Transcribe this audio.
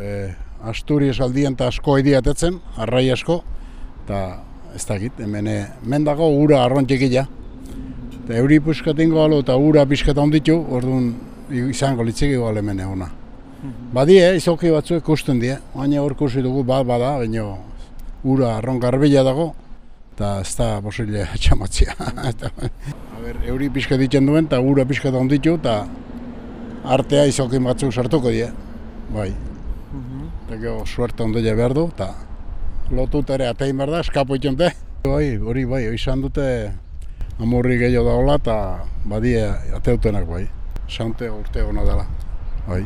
e, Asturias aldien eta asko idiatetzen, arrai asko, eta ez dakit, hemen, e, hemen dago ura arrontxekila. Eta euri puskatingo alo eta ura pixkata onditu, orduan izango litzegi gale hemen ona. Badie, izoki batzuek kusten die, baina hor kusi dugu bat bada, baina ura arron garbila dago, eta ez da posile txamatzia. Eta, A ber, euri pixka ditzen duen, eta ura pixka da onditu, eta artea izokin batzuk sartuko die. Bai. Eta gero suerte ondoia behar du, eta lotut ere atein behar da, eskapo itxente. Bai, hori bai, izan dute amurri gehiago daola, eta badie ateutenak bai. Saunte urte hona dela. Bai.